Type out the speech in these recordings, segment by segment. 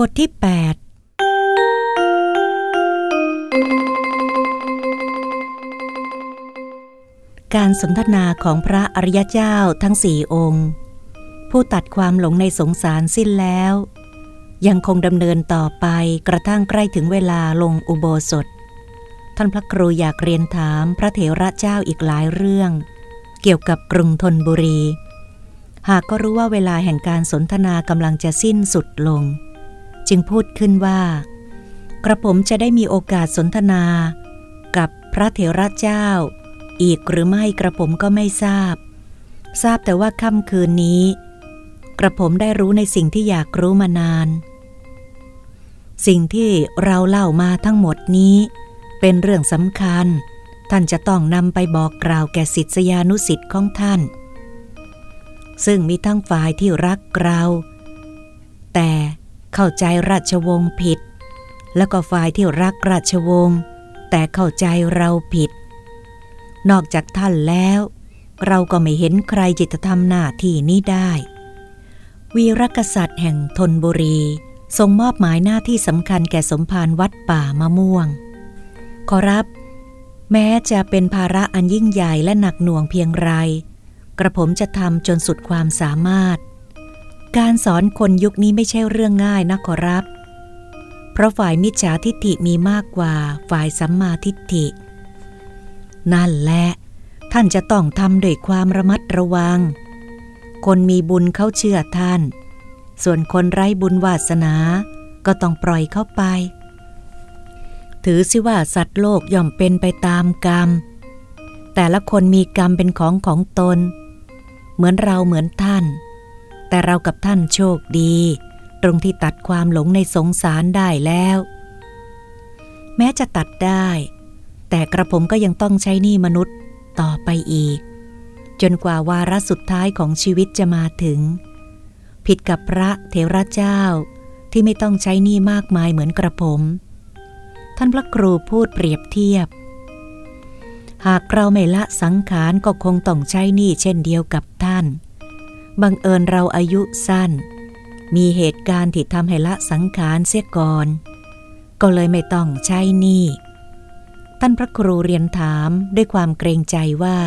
บทที่ 8 การสนทนาของพระอริยเจ้าทั้งสี่องค์ ผู้ตัดความหลงในสงสารสิ้นแล้ว ยังคงดำเนินต่อไปกระทั่งใกล้ถึงเวลาลงอุโบสถ ท่านพระครูอยากเรียนถามพระเถระเจ้าอีกหลายเรื่อง เกี่ยวกับกรุงธนบุรี หากก็รู้ว่าเวลาแห่งการสนทนากำลังจะสิ้นสุดลง จึงพูดขึ้นว่า กระผมจะได้มีโอกาสสนทนา กับพระเถระเจ้า อีกหรือไม่กระผมก็ไม่ทราบ ทราบแต่ว่าค่ำคืนนี้ กระผมได้รู้ในสิ่งที่อยากรู้มานาน สิ่งที่เราเล่ามาทั้งหมดนี้ เป็นเรื่องสำคัญ ท่านจะต้องนำไปบอกกล่าวแก่ศิษยานุสิทธิ์ของท่าน ซึ่งมีทั้งฝ่ายที่รักเรา แต่ เข้าใจราชวงศ์ผิด แล้วก็ฝ่ายที่รักราชวงศ์แต่เข้าใจเราผิด นอกจากท่านแล้ว เราก็ไม่เห็นใครจิตธรรมหน้าที่นี้ได้ วีรกษัตริย์แห่งธนบุรีทรงมอบหมายหน้าที่สำคัญแก่สมภารวัดป่ามะม่วง ขอรับ แม้จะเป็นภาระอันยิ่งใหญ่และหนักหน่วงเพียงไร กระผมจะทำจนสุดความสามารถ การสอนคนยุคนี้ไม่ใช่เรื่องง่ายนะขอรับ เพราะฝ่ายมิจฉาทิฏฐิมีมากกว่าฝ่ายสัมมาทิฏฐิ นั่นแหละท่านจะต้องทำด้วยความระมัดระวัง คนมีบุญเขาเชื่อท่าน ส่วนคนไร้บุญวาสนาก็ต้องปล่อยเข้าไป ถือสิว่าสัตว์โลกย่อมเป็นไปตามกรรม แต่ละคนมีกรรมเป็นของของตน เหมือนเราเหมือนท่าน แต่เรากับท่านโชคดี ตรงที่ตัดความหลงในสงสารได้แล้ว แม้จะตัดได้ แต่กระผมก็ยังต้องใช้หนี้มนุษย์ต่อไปอีก จนกว่าวาระสุดท้ายของชีวิตจะมาถึง ผิดกับพระเทระเจ้าที่ไม่ต้องใช้หนี้มากมายเหมือนกระผม ท่านพระครูพูดเปรียบเทียบ หากเราไม่ละสังขารก็คงต้องใช้หนี้เช่นเดียวกับท่าน บังเอิญเราอายุสั้น มีเหตุการณ์ที่ทำให้ละสังขารเสียก่อน ก็เลยไม่ต้องใช้หนี้ท่านพระครูเรียนถามด้วยความเกรงใจว่า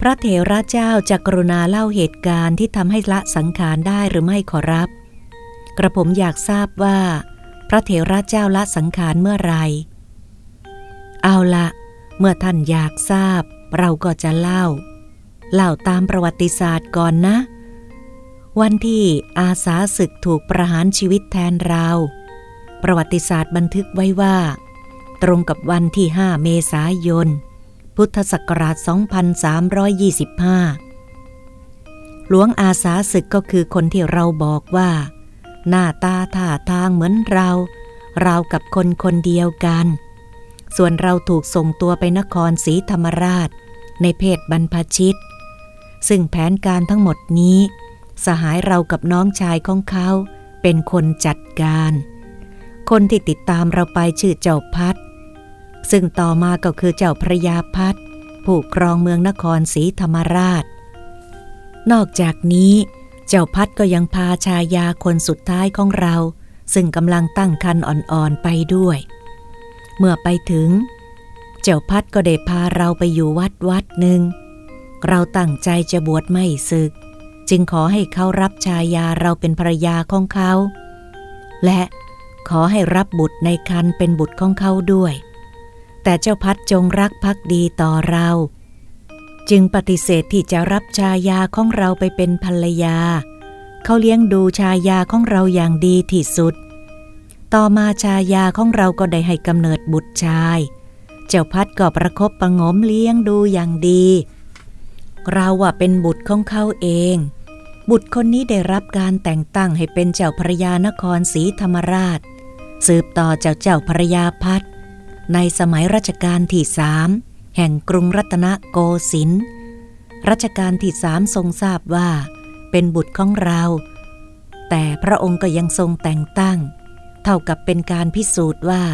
พระเถระเจ้าจะกรุณาเล่าเหตุการณ์ที่ทำให้ละสังขารได้หรือไม่ขอรับ กระผมอยากทราบว่า พระเถระเจ้าละสังขารเมื่อไร เอาละเมื่อท่านอยากทราบ เราก็จะเล่า เล่าตามประวัติศาสตร์ก่อนนะ วันที่อาสาศึกถูกประหารชีวิตแทนเรา ประวัติศาสตร์บันทึกไว้ว่า ตรงกับวันที่ 5 เมษายน พุทธศักราช 2325 หลวงอาสาศึกก็คือคนที่เราบอกว่า หน้าตาท่าทางเหมือนเราเรากับคนคนเดียวกัน ส่วนเราถูกส่งตัวไปนครศรีธรรมราช ในเพศบรรพชิต ซึ่งแผนการทั้งหมดนี้ สหายเรากับน้องชายของเขาเป็นคนจัดการ คนที่ติดตามเราไปชื่อเจ้าพัด ซึ่งต่อมาก็คือเจ้าพระยาพัดผู้ครองเมืองนครศรีธรรมราช นอกจากนี้ เจ้าพัดก็ยังพาชายาคนสุดท้ายของเรา ซึ่งกำลังตั้งคันอ่อนๆไปด้วย เมื่อไปถึง เจ้าพัดก็ได้พาเราไปอยู่วัดวัดหนึ่ง เราตั้งใจจะบวชไม่ศึก จึงขอให้เขารับชายาเราเป็นภรรยาของเขา และขอให้รับบุตรในคันเป็นบุตรของเขาด้วย แต่เจ้าพัดจงรักภักดีต่อเรา จึงปฏิเสธที่จะรับชายาของเราไปเป็นภรรยา เขาเลี้ยงดูชายาของเราอย่างดีที่สุด ต่อมาชายาของเราก็ได้ให้กำเนิดบุตรชาย เจ้าพัดก็ประครบประงมเลี้ยงดูอย่างดี เราว่าเป็นบุตรของเขาเอง บุตรคนนี้ได้รับการแต่งตั้งให้เป็นเจ้าพระยานครศรีธรรมราช สืบต่อจากเจ้าพระยาพัฒในสมัยรัชกาลที่สามแห่งกรุงรัตนโกสินทร์รัชกาลที่สามทรงทราบว่า เป็นบุตรของเรา แต่พระองค์ก็ยังทรงแต่งตั้ง เท่ากับเป็นการพิสูจน์ว่า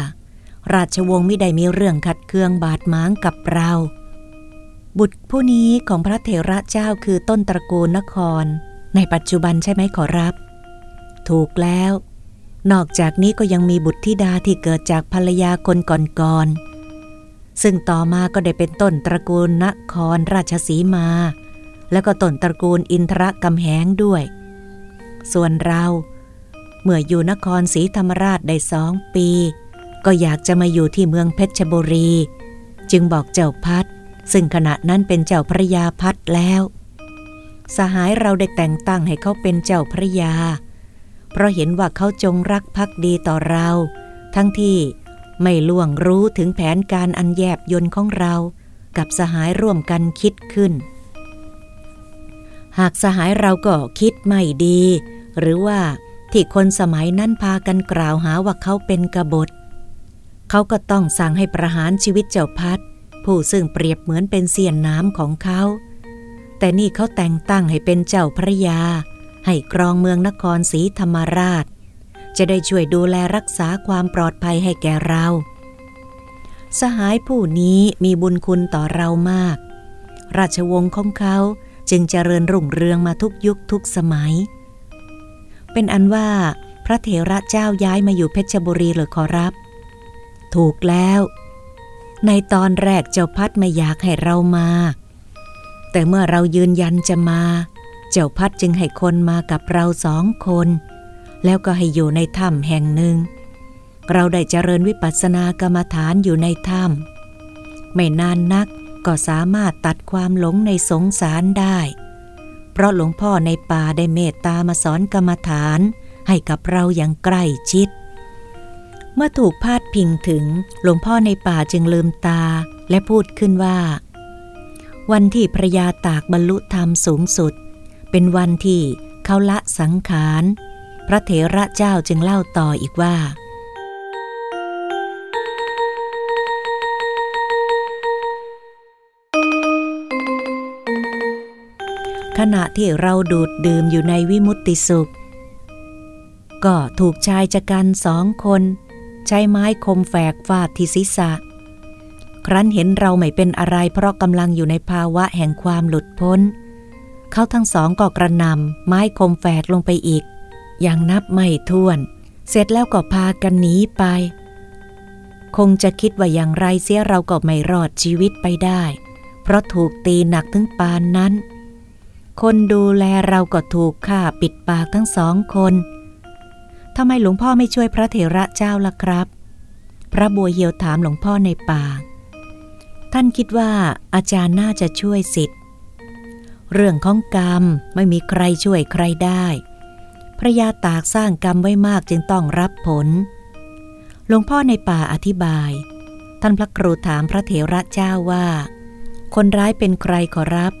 ราชวงศ์ไม่ได้มีเรื่องขัดเคืองบาดหมางกับเรา บุตรผู้นี้ของพระเถระเจ้าคือต้นตระกูลนคร ในปัจจุบันใช่ไหมขอรับ ถูกแล้ว นอกจากนี้ก็ยังมีบุตรธิดาที่เกิดจากภรรยาคนก่อนๆซึ่งต่อมาก็ได้เป็นต้นตระกูลนครราชสีมา แล้วก็ต้นตระกูลอินทรกำแหงด้วย ส่วนเราเมื่ออยู่นครศรีธรรมราชได้สองปี ก็อยากจะมาอยู่ที่เมืองเพชรบุรี จึงบอกเจ้าพัด ซึ่งขณะนั้นเป็นเจ้าพระยาพัดแล้ว สหายเราได้แต่งตั้งให้เขาเป็นเจ้าพระยา เพราะเห็นว่าเขาจงรักภักดีต่อเรา ทั้งที่ไม่ล่วงรู้ถึงแผนการอันแยบยนของเรา กับสหายร่วมกันคิดขึ้น หากสหายเราก็คิดไม่ดี หรือว่าที่คนสมัยนั้นพากันกล่าวหาว่าเขาเป็นกบฏ เขาก็ต้องสั่งให้ประหารชีวิตเจ้าพัด ผู้ซึ่งเปรียบเหมือนเป็นเสียนน้ำของเขา แต่นี่เขาแต่งตั้งให้เป็นเจ้าพระยา ให้กรองเมืองนครศรีธรรมราช จะได้ช่วยดูแลรักษาความปลอดภัยให้แก่เรา สหายผู้นี้มีบุญคุณต่อเรามาก ราชวงศ์ของเขาจึงเจริญรุ่งเรืองมาทุกยุคทุกสมัย เป็นอันว่าพระเถระเจ้าย้ายมาอยู่เพชรบุรีหรือขอรับ ถูกแล้ว ในตอนแรกเจ้าพัดไม่อยากให้เรามา แต่เมื่อเรายืนยันจะมา เจ้าพัดจึงให้คนมากับเราสองคน แล้วก็ให้อยู่ในถ้ำแห่งหนึ่ง เราได้เจริญวิปัสสนากรรมฐานอยู่ในถ้ำไม่นานนักก็สามารถตัดความหลงในสงสารได้ เพราะหลวงพ่อในป่าได้เมตตามาสอนกรรมฐานให้กับเราอย่างใกล้ชิด เมื่อถูกพาดพิงถึงหลวงพ่อในป่าจึงลืมตาและพูดขึ้นว่า วันที่พระยาตากบรรลุธรรมสูงสุด เป็นวันที่เขาละสังขาร พระเถระเจ้าจึงเล่าต่ออีกว่า ขณะที่เราดูดดื่มอยู่ในวิมุตติสุข ก็ถูกชายจักันสองคน ใช้ไม้คมแฝกฟาดที่ศีรษะ ครั้นเห็นเราไม่เป็นอะไรเพราะกำลังอยู่ในภาวะแห่งความหลุดพ้น เขาทั้งสองก็กระนำไม้คมแฝกลงไปอีก อย่างนับไม่ถ้วน เสร็จแล้วก็พากันหนีไป คงจะคิดว่าอย่างไรเสียเราก็ไม่รอดชีวิตไปได้ เพราะถูกตีหนักถึงปานนั้น คนดูแลเราก็ถูกฆ่าปิดปากทั้งสองคน ทำไมหลวงพ่อไม่ช่วยพระเถระเจ้าล่ะครับ พระบัวเหียวถามหลวงพ่อในป่าท่านคิดว่าอาจารย์น่าจะช่วยสิทธิ์เรื่องของกรรมไม่มีใครช่วยใครได้ พระยาตากสร้างกรรมไว้มากจึงต้องรับผล หลวงพ่อในป่าอธิบาย ท่านพระครูถามพระเถระเจ้าว่า คนร้ายเป็นใครขอรับ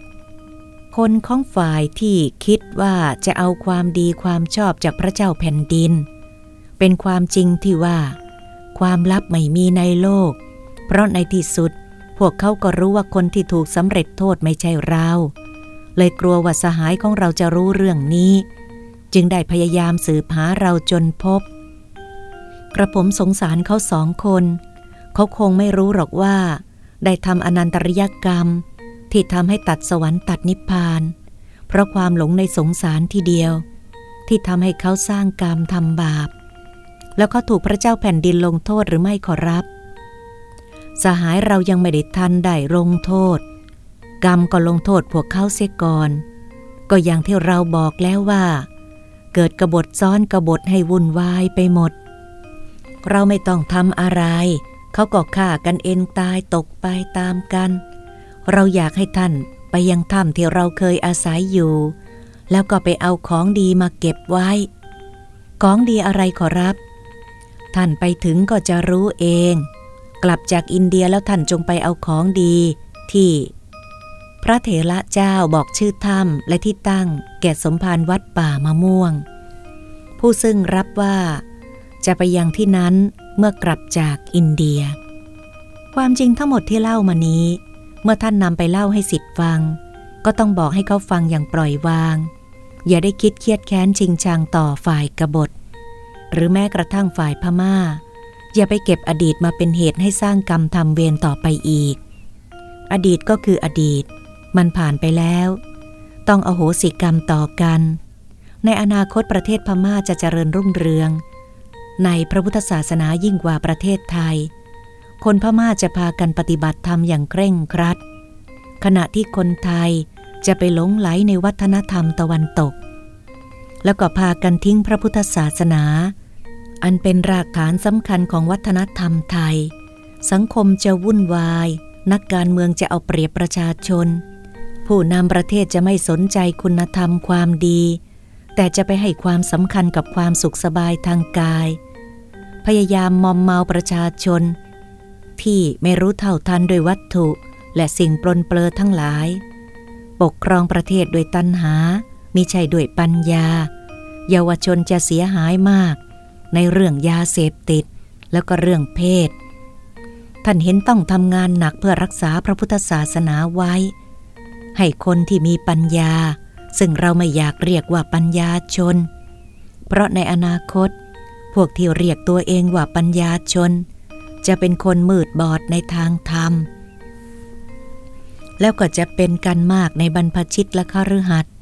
คนของฝ่ายที่คิดว่าจะเอาความดีความชอบจากพระเจ้าแผ่นดิน เป็นความจริงที่ว่า ความลับไม่มีในโลก เพราะในที่สุด พวกเขาก็รู้ว่าคนที่ถูกสำเร็จโทษไม่ใช่เรา เลยกลัวว่าสหายของเราจะรู้เรื่องนี้ จึงได้พยายามสืบหาเราจนพบ กระผมสงสารเขาสองคน เขาคงไม่รู้หรอกว่า ได้ทำอนันตริยกรรม ที่ทำให้ตัดสวรรค์ตัดนิพพาน เพราะความหลงในสงสารทีเดียว ที่ทำให้เขาสร้างกรรมทำบาป แล้วเขาถูกพระเจ้าแผ่นดินลงโทษหรือไม่ขอรับ สหายเรายังไม่ได้ทันได้ลงโทษ กรรมก็ลงโทษพวกเขาเสียก่อน ก็อย่างที่เราบอกแล้วว่า เกิดกบฏซ้อนกบฏให้วุ่นวายไปหมด เราไม่ต้องทำอะไร เขาก็ฆ่ากันเองตายตกไปตามกันเเราอยากให้ท่านไปยังถ้ำที่เราเคยอาศัยอยู่ แล้วก็ไปเอาของดีมาเก็บไว้ ของดีอะไรขอรับ ท่านไปถึงก็จะรู้เอง กลับจากอินเดียแล้วท่านจงไปเอาของดีที่ พระเถระเจ้าบอกชื่อถ้ำและที่ตั้ง แก่สมภารวัดป่ามะม่วง ผู้ซึ่งรับว่า จะไปยังที่นั้นเมื่อกลับจากอินเดีย ความจริงทั้งหมดที่เล่ามานี้ เมื่อท่านนำไปเล่าให้สิทธิ์ฟัง ก็ต้องบอกให้เขาฟังอย่างปล่อยวาง อย่าได้คิดเครียดแค้นชิงชังต่อฝ่ายกบฏ หรือแม้กระทั่งฝ่ายพมา่า อย่าไปเก็บอดีตมาเป็นเหตุให้สร้างกรรมทำเวรต่อไปอีก อดีตก็คืออดีต มันผ่านไปแล้ว ต้องอโหสิกรรมต่อกัน ในอนาคตประเทศพม่าจะเจริญรุ่งเรือง ในพระพุทธศาสนายิ่งกว่าประเทศไทย คนพม่าจะพากันปฏิบัติธรรมอย่างเคร่งครัด ขณะที่คนไทยจะไปหลงไหลในวัฒนธรรมตะวันตก แล้วก็พากันทิ้งพระพุทธศาสนา อันเป็นรากฐานสำคัญของวัฒนธรรมไทย สังคมจะวุ่นวาย นักการเมืองจะเอาเปรียบประชาชน ผู้นำประเทศจะไม่สนใจคุณธรรมความดี แต่จะไปให้ความสำคัญกับความสุขสบายทางกาย พยายามมอมเมาประชาชน ที่ไม่รู้เท่าทันโดยวัตถุ และสิ่งปลนเปลือทั้งหลาย ปกครองประเทศโดยตัณหามิใช่ด้วยปัญญา เยาวชนจะเสียหายมาก ในเรื่องยาเสพติด แล้วก็เรื่องเพศ ท่านเห็นต้องทำงานหนักเพื่อรักษาพระพุทธศาสนาไว้ ให้คนที่มีปัญญา ซึ่งเราไม่อยากเรียกว่าปัญญาชน เพราะในอนาคต พวกที่เรียกตัวเองว่าปัญญาชน จะเป็นคนมืดบอดในทางธรรม แล้วก็จะเป็นกันมากในบรรพชิตและคฤหัสถ์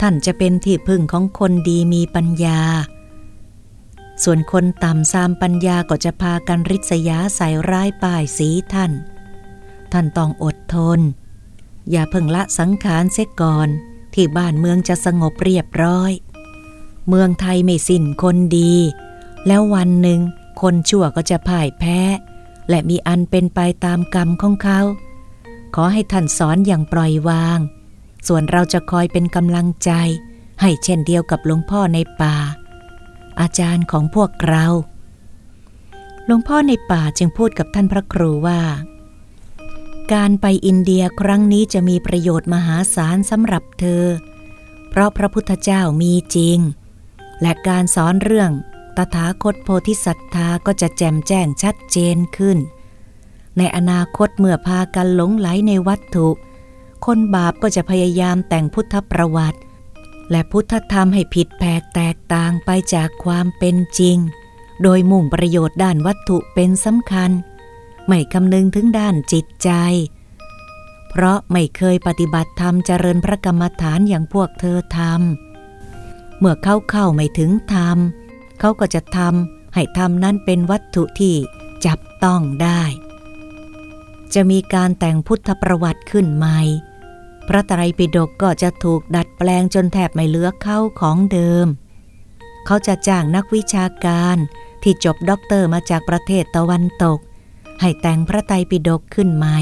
ท่านจะเป็นที่พึ่งของคนดีมีปัญญา ส่วนคนต่ำซามปัญญาก็จะพากันริษยาใส่ร้ายป้ายสีท่าน ท่านต้องอดทน อย่าเพิ่งละสังขารเสียก่อน ที่บ้านเมืองจะสงบเรียบร้อย เมืองไทยไม่สิ้นคนดี แล้ววันหนึ่ง คนชั่วก็จะพ่ายแพ้ และมีอันเป็นไปตามกรรมของเขา ขอให้ท่านสอนอย่างปล่อยวาง ส่วนเราจะคอยเป็นกำลังใจ ให้เช่นเดียวกับหลวงพ่อในป่า อาจารย์ของพวกเราหลวงพ่อในป่าจึงพูดกับท่านพระครูว่า การไปอินเดียครั้งนี้จะมีประโยชน์มหาศาลสำหรับเธอ เพราะพระพุทธเจ้ามีจริง และการสอนเรื่อง ตถาคตโพธิสัตธาก็จะแจ่มแจ้งชัดเจนขึ้น ในอนาคตเมื่อพากันหลงไหลในวัตถุ คนบาปก็จะพยายามแต่งพุทธประวัติ และพุทธธรรมให้ผิดแปลกแตกต่างไปจากความเป็นจริง โดยมุ่งประโยชน์ด้านวัตถุเป็นสำคัญ ไม่คำนึงถึงด้านจิตใจ เพราะไม่เคยปฏิบัติธรรมเจริญพระกรรมฐานอย่างพวกเธอทำเมื่อเข้าเข้าไม่ถึงธรรม เขาก็จะทำให้ธรรมนั้นเป็นวัตถุที่จับต้องได้ จะมีการแต่งพุทธประวัติขึ้นใหม่ พระไตรปิฎกก็จะถูกดัดแปลงจนแทบไม่เหลือเค้าของเดิม เขาจะจ้างนักวิชาการที่จบด็อกเตอร์มาจากประเทศตะวันตก ให้แต่งพระไตรปิฎกขึ้นใหม่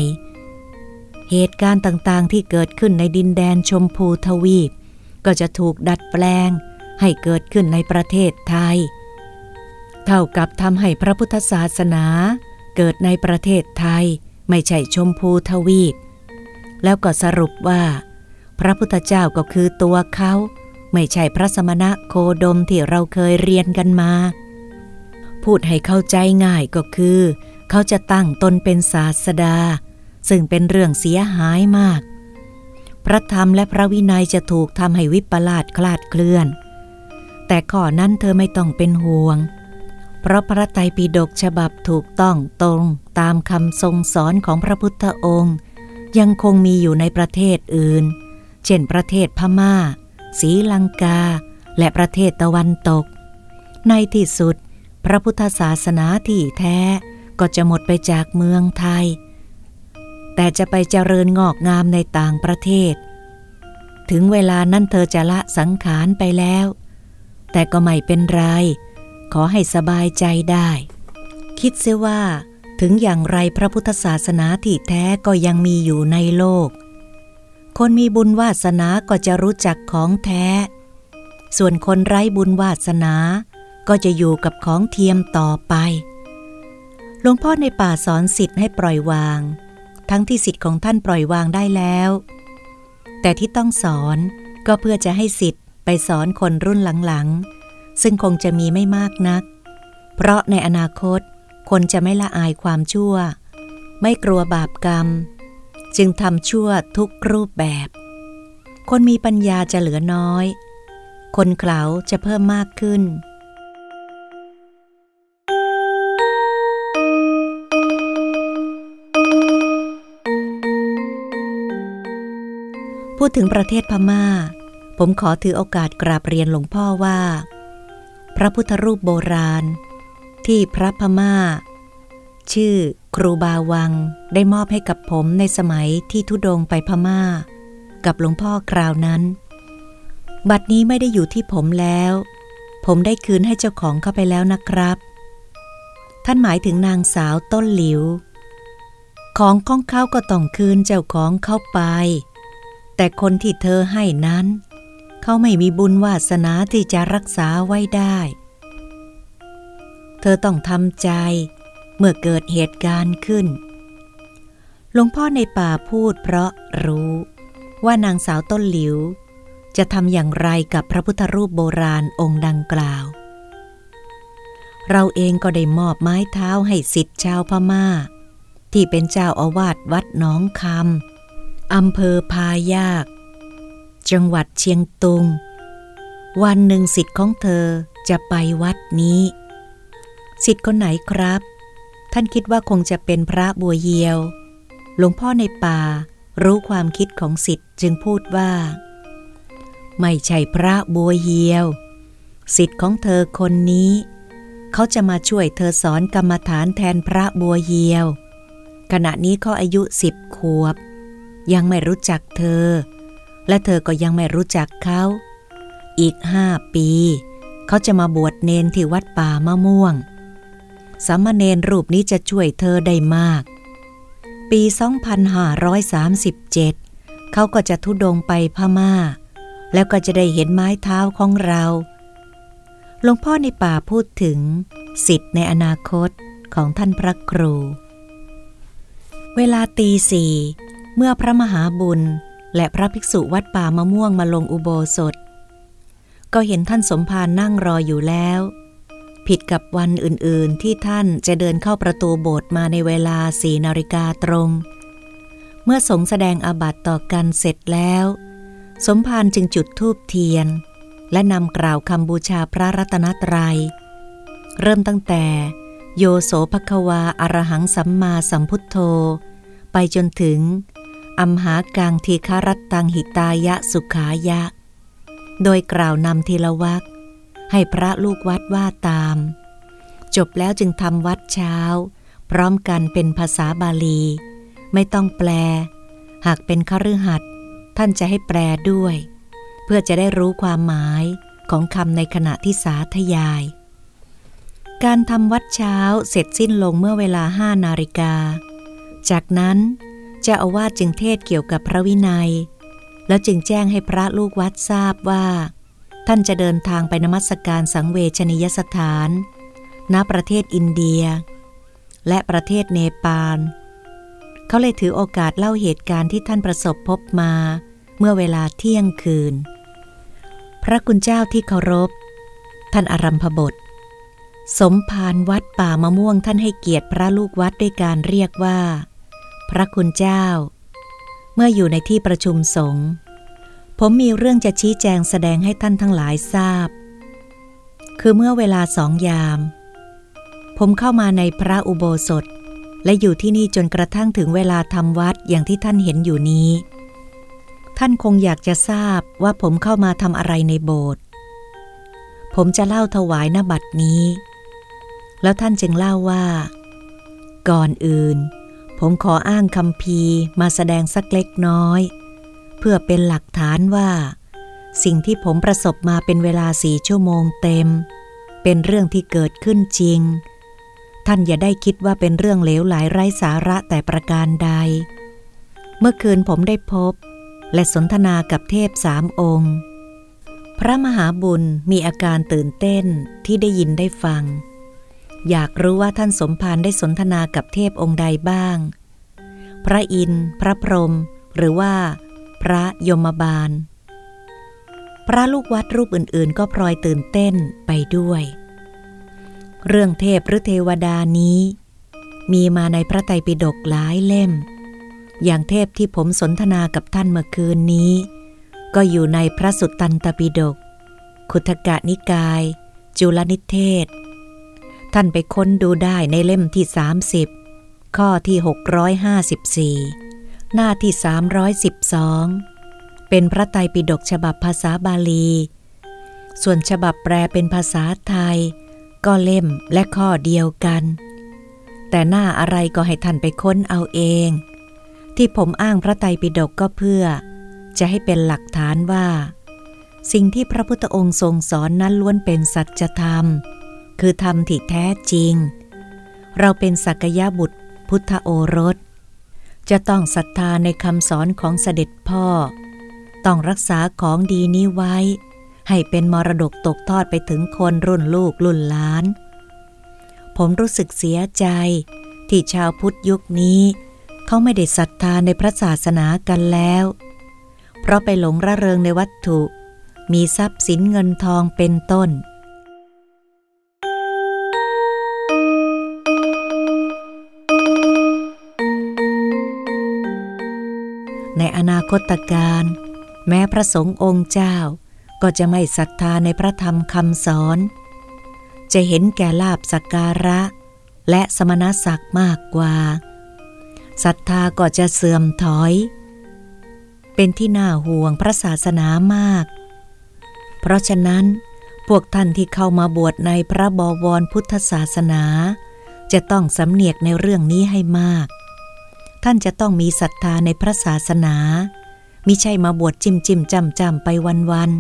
เหตุการณ์ต่างๆที่เกิดขึ้นในดินแดนชมพูทวีป ก็จะถูกดัดแปลง ให้เกิดขึ้นในประเทศไทย เท่ากับทำให้พระพุทธศาสนา เกิดในประเทศไทย ไม่ใช่ชมพูทวีป แล้วก็สรุปว่า พระพุทธเจ้าก็คือตัวเขา ไม่ใช่พระสมณะโคดมที่เราเคยเรียนกันมา พูดให้เข้าใจง่ายก็คือ เขาจะตั้งตนเป็นศาสดา ซึ่งเป็นเรื่องเสียหายมากพระธรรมและพระวินัยจะถูกทำให้วิปลาสคลาดเคลื่อน แต่ข้อนั้นเธอไม่ต้องเป็นห่วง เพราะพระไตรปิฎกฉบับถูกต้องตรงตามคำทรงสอนของพระพุทธองค์ ยังคงมีอยู่ในประเทศอื่น เช่นประเทศพมา่าศรีลังกา และประเทศตะวันตก ในที่สุด พระพุทธศาสนาที่แท้ก็จะหมดไปจากเมืองไทย แต่จะไปเจริญงอกงามในต่างประเทศ ถึงเวลานั้นเธอจะละสังขารไปแล้ว แต่ก็ไม่เป็นไร ขอให้สบายใจได้ คิดเสียว่า ถึงอย่างไรพระพุทธศาสนาที่แท้ก็ยังมีอยู่ในโลก คนมีบุญวาสนาก็จะรู้จักของแท้ ส่วนคนไร้บุญวาสนาก็จะอยู่กับของเทียมต่อไป หลวงพ่อในป่าสอนสิทธิ์ให้ปล่อยวาง ทั้งที่สิทธิ์ของท่านปล่อยวางได้แล้ว แต่ที่ต้องสอนก็เพื่อจะให้สิทธิ์ ไปสอนคนรุ่นหลังๆ ซึ่งคงจะมีไม่มากนัก เพราะในอนาคตคนจะไม่ละอายความชั่ว ไม่กลัวบาปกรรม จึงทำชั่วทุกรูปแบบ คนมีปัญญาจะเหลือน้อย คนเขลาจะเพิ่มมากขึ้นพูดถึงประเทศพมา่า ผมขอถือโอกาสกราบเรียนหลวงพ่อว่า พระพุทธรูปโบราณ ที่พระพมา่า ชื่อครูบาวังได้มอบให้กับผมในสมัยที่ทุดงไปพมา่า กับหลวงพ่อคราวนั้น บัดนี้ไม่ได้อยู่ที่ผมแล้ว ผมได้คืนให้เจ้าของเข้าไปแล้วนะครับ ท่านหมายถึงนางสาวต้นหลิว ของของเขาก็ต้องคืนเจ้าของเข้าไปแต่คนที่เธอให้นั้น เขาไม่มีบุญวาสนาที่จะรักษาไว้ได้ เธอต้องทำใจเมื่อเกิดเหตุการณ์ขึ้น หลวงพ่อในป่าพูดเพราะรู้ว่านางสาวต้นหลิว จะทำอย่างไรกับพระพุทธรูปโบราณองค์ดังกล่าว เราเองก็ได้มอบไม้เท้าให้สิทธิ์ชาวพมา่า ที่เป็นเจ้าอาวาสวัดน้องคำอำเภอพายาก จังหวัดเชียงตุง วันหนึ่งสิทธิ์ของเธอจะไปวัดนี้ สิทธิ์คนไหนครับ ท่านคิดว่าคงจะเป็นพระบัวเยียว หลวงพ่อในป่ารู้ความคิดของสิทธิ์จึงพูดว่า ไม่ใช่พระบัวเยียว สิทธิ์ของเธอคนนี้ เขาจะมาช่วยเธอสอนกรรมฐานแทนพระบัวเยียว ขณะนี้เขาอายุสิบขวบ ยังไม่รู้จักเธอ และเธอก็ยังไม่รู้จักเขา อีกห้าปี เขาจะมาบวชเนนที่วัดป่ามะม่วง สามเณรรูปนี้จะช่วยเธอได้มาก ปี 2537 เขาก็จะทุดงไปพมา่า แล้วก็จะได้เห็นไม้เท้าของเราหลวงพ่อในป่าพูดถึง สิทธิ์ในอนาคตของท่านพระครู เวลาตีสี่เมื่อพระมหาบุญ และพระภิกษุวัดป่ามะม่วงมาลงอุโบสถ ก็เห็นท่านสมภารนั่งรออยู่แล้ว ผิดกับวันอื่นๆที่ท่านจะเดินเข้าประตูโบสถ์มาในเวลาสี่นาฬิกาตรง เมื่อสงแสดงอาบัติต่อกันเสร็จแล้ว สมภารจึงจุดธูปเทียน และนำกล่าวคำบูชาพระรัตนตรยัย เริ่มตั้งแต่ โยโสภควาอารหังสัมมาสัมพุทโธ ไปจนถึง อัมหากังทีคารัตตังหิตายะสุขายะ โดยกล่าวนำทีละวักให้พระลูกวัดว่าตาม จบแล้วจึงทำวัดเช้า พร้อมกันเป็นภาษาบาลี ไม่ต้องแปล หากเป็นคฤหัสถ์ท่านจะให้แปลด้วย เพื่อจะได้รู้ความหมายของคำในขณะที่สาธยาย การทำวัดเช้าเสร็จสิ้นลงเมื่อเวลาห้านาฬิกา จากนั้น จะอาวาสจึงเทศเกี่ยวกับพระวินัย แล้วจึงแจ้งให้พระลูกวัดทราบว่า ท่านจะเดินทางไปนมัสการสังเวชนียสถาน ณประเทศอินเดีย และประเทศเนปาลเขาเลยถือโอกาสเล่าเหตุการณ์ที่ท่านประสบพบมา เมื่อเวลาเที่ยงคืน พระคุณเจ้าที่เคารพ ท่านอารัมพบท สมภารวัดป่ามะม่วงท่านให้เกียรติพระลูกวัดด้วยการเรียกว่า พระคุณเจ้า เมื่ออยู่ในที่ประชุมสงฆ์ผมมีเรื่องจะชี้แจงแสดงให้ท่านทั้งหลายทราบ คือเมื่อเวลาสองยาม ผมเข้ามาในพระอุโบสถ และอยู่ที่นี่จนกระทั่งถึงเวลาทำวัดอย่างที่ท่านเห็นอยู่นี้ ท่านคงอยากจะทราบว่าผมเข้ามาทำอะไรในโบสถ์ผมจะเล่าถวายหน้าบัตรนี้ แล้วท่านจึงเล่าว่า ก่อนอื่น ผมขออ้างคำพีมาแสดงสักเล็กน้อย เพื่อเป็นหลักฐานว่า สิ่งที่ผมประสบมาเป็นเวลาสี่ชั่วโมงเต็ม เป็นเรื่องที่เกิดขึ้นจริง ท่านอย่าได้คิดว่าเป็นเรื่องเลวไหลไร้สาระแต่ประการใด เมื่อคืนผมได้พบ และสนทนากับเทพสามองค์ พระมหาบุญมีอาการตื่นเต้นที่ได้ยินได้ฟัง อยากรู้ว่าท่านสมภารได้สนทนากับเทพองค์ใดบ้าง พระอินทร์ พระพรหม หรือว่า พระยมบาล พระลูกวัดรูปอื่นๆ ก็พลอยตื่นเต้นไปด้วย เรื่องเทพหรือเทวดานี้ มีมาในพระไตรปิฎกหลายเล่ม อย่างเทพที่ผมสนทนากับท่านเมื่อคืนนี้ ก็อยู่ในพระสุตตันตปิฎกขุทกะนิกาย จุลนิเทศ ท่านไปค้นดูได้ในเล่มที่ 30 ข้อที่ 654 หน้าที่ 312 เป็นพระไตรปิฎกฉบับภาษาบาลี ส่วนฉบับแปลเป็นภาษาไทย ก็เล่มและข้อเดียวกัน แต่หน้าอะไรก็ให้ท่านไปค้นเอาเอง ที่ผมอ้างพระไตรปิฎกก็เพื่อ จะให้เป็นหลักฐานว่า สิ่งที่พระพุทธองค์ทรงสอนนั้นล้วนเป็นสัจธรรม คือธรรมที่แท้จริง เราเป็นสักยะบุตรพุทธโอรส จะต้องศรัทธาในคำสอนของเสด็จพ่อ ต้องรักษาของดีนี้ไว้ ให้เป็นมรดกตกทอดไปถึงคนรุ่นลูกรุ่นหลาน ผมรู้สึกเสียใจที่ชาวพุทธยุคนี้เขาไม่ได้ศรัทธาในพระศาสนากันแล้ว เพราะไปหลงระเริงในวัตถุ มีทรัพย์สินเงินทองเป็นต้น ในอนาคตการ แม้พระสงฆ์องค์เจ้า ก็จะไม่ศรัทธาในพระธรรมคำสอน จะเห็นแก่ลาบสักการะ และสมณศักดิ์มากกว่าศรัทธาก็จะเสื่อมถอย เป็นที่น่าห่วงพระศาสนามาก เพราะฉะนั้น พวกท่านที่เข้ามาบวชในพระบวรพุทธศาสนา จะต้องสำเนียกในเรื่องนี้ให้มาก ท่านจะต้องมีศรัทธาในพระศาสนา มิใช่มาบวชจิมจิมจำจำไปวันวัน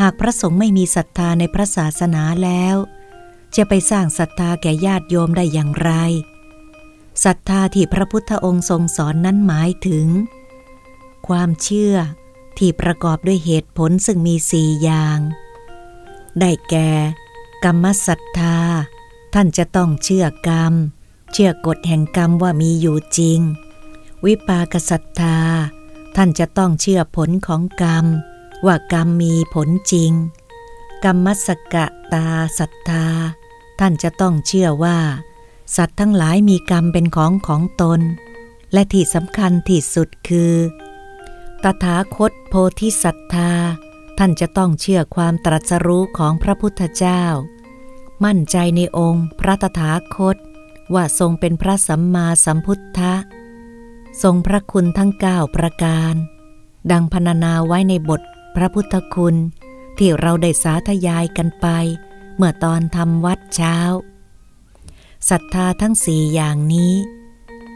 หากพระสงฆ์ไม่มีศรัทธาในพระศาสนาแล้ว จะไปสร้างศรัทธาแก่ญาติโยมได้อย่างไร ศรัทธาที่พระพุทธองค์ทรงสอนนั้นหมายถึง ความเชื่อที่ประกอบด้วยเหตุผลซึ่งมีสี่อย่าง ได้แก่ กรรมศรัทธา ท่านจะต้องเชื่อกรรม เชื่อกฎแห่งกรรมว่ามีอยู่จริง วิปากศรัทธา ท่านจะต้องเชื่อผลของกรรม ว่ากรรมมีผลจริง กรรมสกะตาศรัทธา ท่านจะต้องเชื่อว่า สัตว์ทั้งหลายมีกรรมเป็นของของตน และที่สำคัญที่สุดคือ ตถาคตโพธิศรัทธา ท่านจะต้องเชื่อความตรัสรู้ของพระพุทธเจ้า มั่นใจในองค์พระตถาคต ว่าทรงเป็นพระสัมมาสัมพุทธะ ทรงพระคุณทั้งเก้าประการ ดังพรรณนาไว้ในบทพระพุทธคุณ ที่เราได้สาธยายกันไป เมื่อตอนทำวัดเช้าศรัทธาทั้งสี่อย่างนี้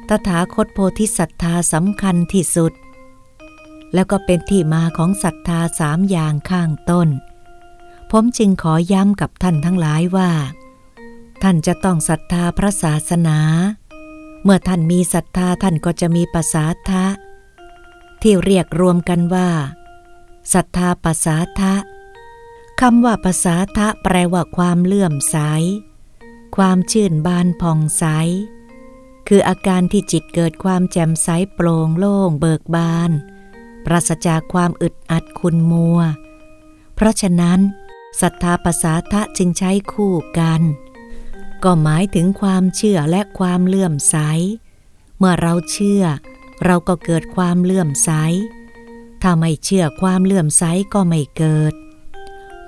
ตถาคตโพธิศรัทธาสำคัญที่สุด แล้วก็เป็นที่มาของศรัทธาสามอย่างข้างต้น ผมจึงขอย้ำกับท่านทั้งหลายว่า ท่านจะต้องศรัทธาพระศาสนา เมื่อท่านมีศรัทธาท่านก็จะมีปัสสาทะ ที่เรียกรวมกันว่าศรัทธาปัสสาทะคำว่าปัสสาทะแปลว่าความเลื่อมใส ความชื่นบานผ่องใส คืออาการที่จิตเกิดความแจ่มใสโปร่งโล่งเบิกบาน ปราศจากความอึดอัดคุณมัว เพราะฉะนั้นศรัทธาปัสสาทะจึงใช้คู่กัน ก็หมายถึงความเชื่อและความเลื่อมใส เมื่อเราเชื่อ เราก็เกิดความเลื่อมใส ถ้าไม่เชื่อความเลื่อมใสก็ไม่เกิด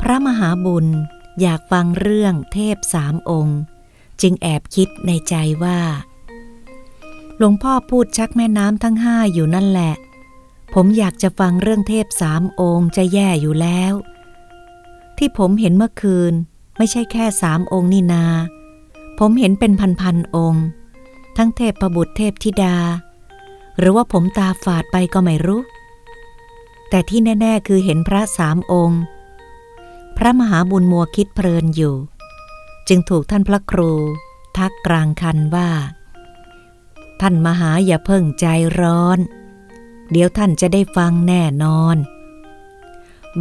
พระมหาบุญอยากฟังเรื่องเทพสามองค์ จึงแอบคิดในใจว่า หลวงพ่อพูดชักแม่น้ำทั้งห้าอยู่นั่นแหละ ผมอยากจะฟังเรื่องเทพสามองค์จะแย่อยู่แล้ว ที่ผมเห็นเมื่อคืนไม่ใช่แค่สามองค์นี่นา ผมเห็นเป็นพันๆองค์ ทั้งเทพประบุตรเทพธิดา หรือว่าผมตาฝาดไปก็ไม่รู้ แต่ที่แน่ ๆ คือเห็นพระสามองค์ พระมหาบุญมัวคิดเพลินอยู่ จึงถูกท่านพระครู ทักกลางคันว่า ท่านมหาอย่าเพิ่งใจร้อน เดี๋ยวท่านจะได้ฟังแน่นอน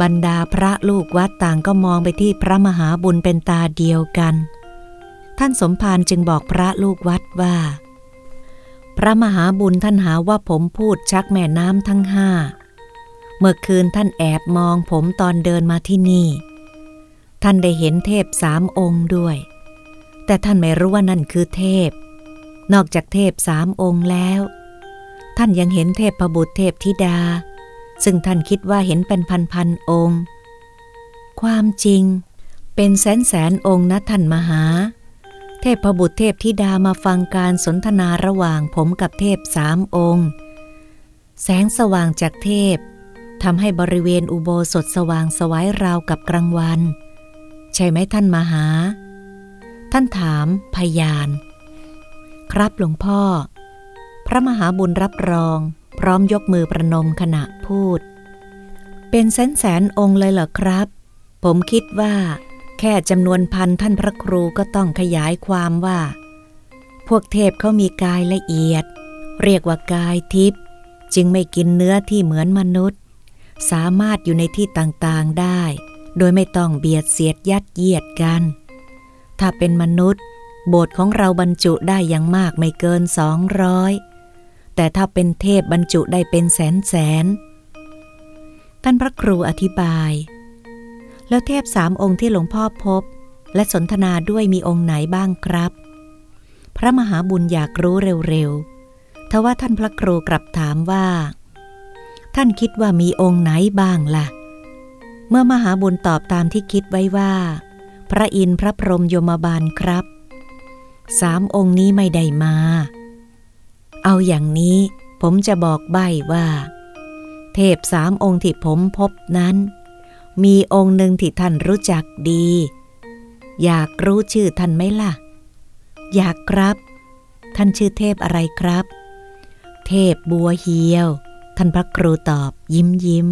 บรรดาพระลูกวัดต่างก็มองไปที่พระมหาบุญเป็นตาเดียวกัน ท่านสมภารจึงบอกพระลูกวัดว่า พระมหาบุญท่านหาว่าผมพูดชักแม่น้ำทั้งห้า เมื่อคืนท่านแอบมองผมตอนเดินมาที่นี่ ท่านได้เห็นเทพสามองค์ด้วย แต่ท่านไม่รู้ว่านั่นคือเทพ นอกจากเทพสามองค์แล้ว ท่านยังเห็นเทพประบุตรเทพธิดา ซึ่งท่านคิดว่าเห็นเป็นพันๆองค์ ความจริงเป็นแสนแสนองค์นะท่านมหา เทพบุตรเทพธิดามาฟังการสนทนาระหว่างผมกับเทพสามองค์ แสงสว่างจากเทพทำให้บริเวณอุโบสถสว่างสวายราวกับกลางวัน ใช่ไหมท่านมหา ท่านถามพยาน ครับหลวงพ่อ พระมหาบุญรับรอง พร้อมยกมือประนมขณะพูด เป็นแสนแสนองค์เลยเหรอครับ ผมคิดว่า แค่จำนวนพันท่านพระครูก็ต้องขยายความว่า พวกเทพเขามีกายละเอียด เรียกว่ากายทิพย์จึงไม่กินเนื้อที่เหมือนมนุษย์ สามารถอยู่ในที่ต่างๆได้ โดยไม่ต้องเบียดเสียดยัดเยียดกัน ถ้าเป็นมนุษย์ โบสถ์ของเราบรรจุได้อย่างมากไม่เกินสองร้อยแต่ถ้าเป็นเทพบรรจุได้เป็นแสนแสนท่านพระครูอธิบาย แล้วเทพสามองค์ที่หลวงพ่อพบ และสนทนาด้วยมีองค์ไหนบ้างครับ พระมหาบุญอยากรู้เร็วๆทว่าท่านพระครูกลับถามว่า ท่านคิดว่ามีองค์ไหนบ้างละ่ะ เมื่อมหาบุญตอบตามที่คิดไว้ว่า พระอินทร์พระพรหมโยมบาลครับ สามองค์นี้ไม่ได้มา เอาอย่างนี้ผมจะบอกใบ้ว่า เทพสามองค์ที่ผมพบนั้น มีองค์หนึ่งที่ท่านรู้จักดี อยากรู้ชื่อท่านไหมล่ะ อยากครับ ท่านชื่อเทพอะไรครับ เทพบัวเฮียว ท่านพระครูตอบยิ้มยิ้ม